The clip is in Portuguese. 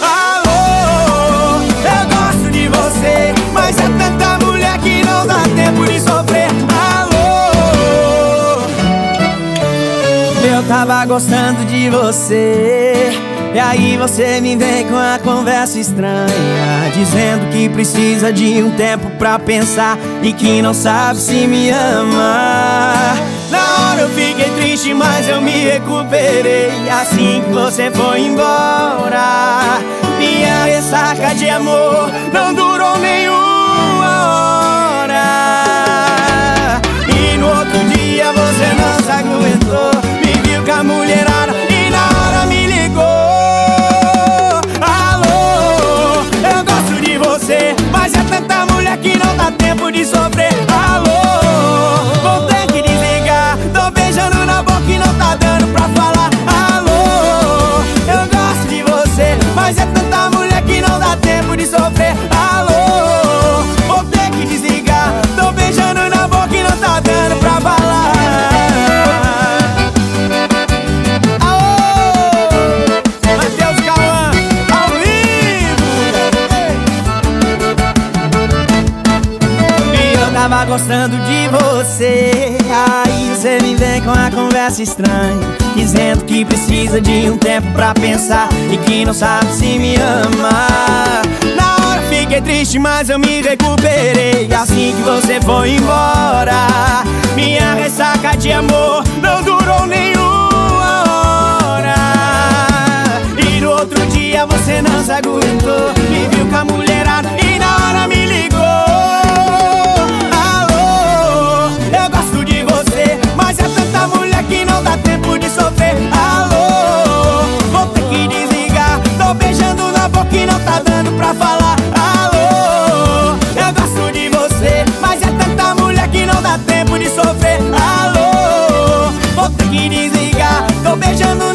Alô, eu gosto de você, mas é tanta mulher que não dá tempo de sofrer. Alô, eu tava gostando de você. E aí você me vem com a conversa estranha Dizendo que precisa de um tempo pra pensar E que não sabe se me ama recuperei. Assim que você foi embora Minha ressaca de amor não durou nenhuma hora. E no outro dia você não se aguentou Me viu com a mulherada e na hora me ligou. Mas é tanta mulher que não dá tempo de sofrer. Alô, tava gostando de você. Aí você me vem com a conversa estranha Dizendo que precisa de um tempo pra pensar E que não sabe se me ama. Na hora fiquei triste, mas eu me recuperei. Assim que você foi embora Minha ressaca de amor não durou nenhuma hora. E no outro dia você não se aguentou Me viu com a mulherada que não tá dando pra falar. Alô, eu gosto de você Mas é tanta mulher que não dá tempo de sofrer. Alô, vou ter que desligar Tô beijando